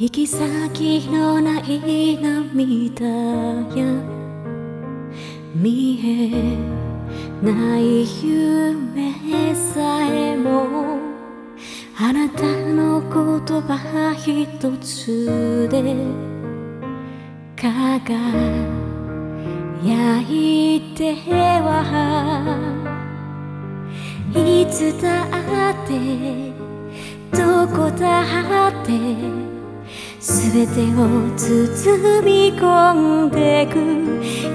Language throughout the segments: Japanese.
行き先のない涙や見えない夢さえもあなたの言葉一つで輝いてはいつだってどこだってすべてを包み込んでく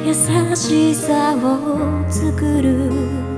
優しさを作る。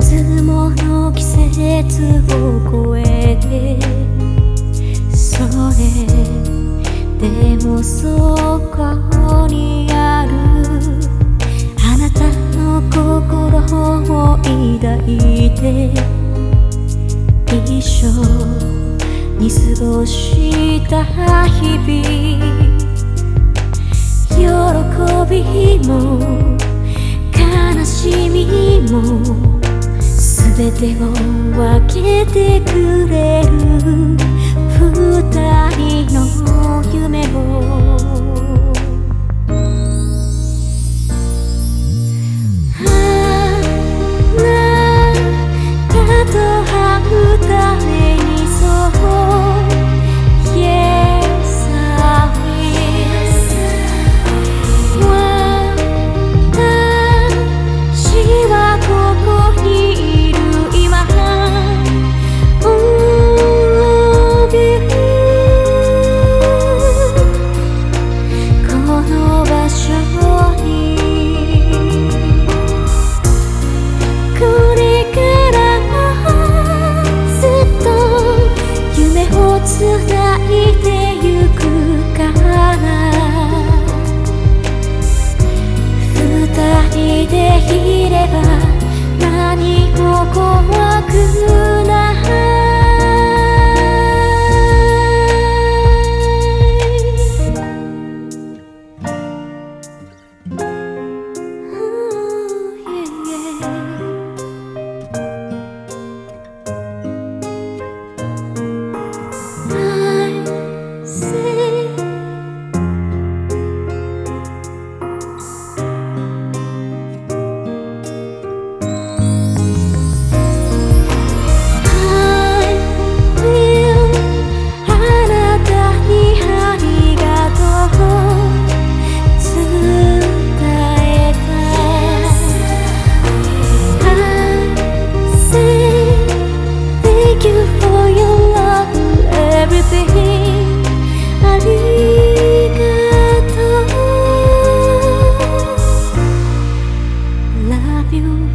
つもの季節を越えてそれでもそこにあるあなたの心を抱いて一生に過ごした日々喜びも手を分けてくれでいれば何も you.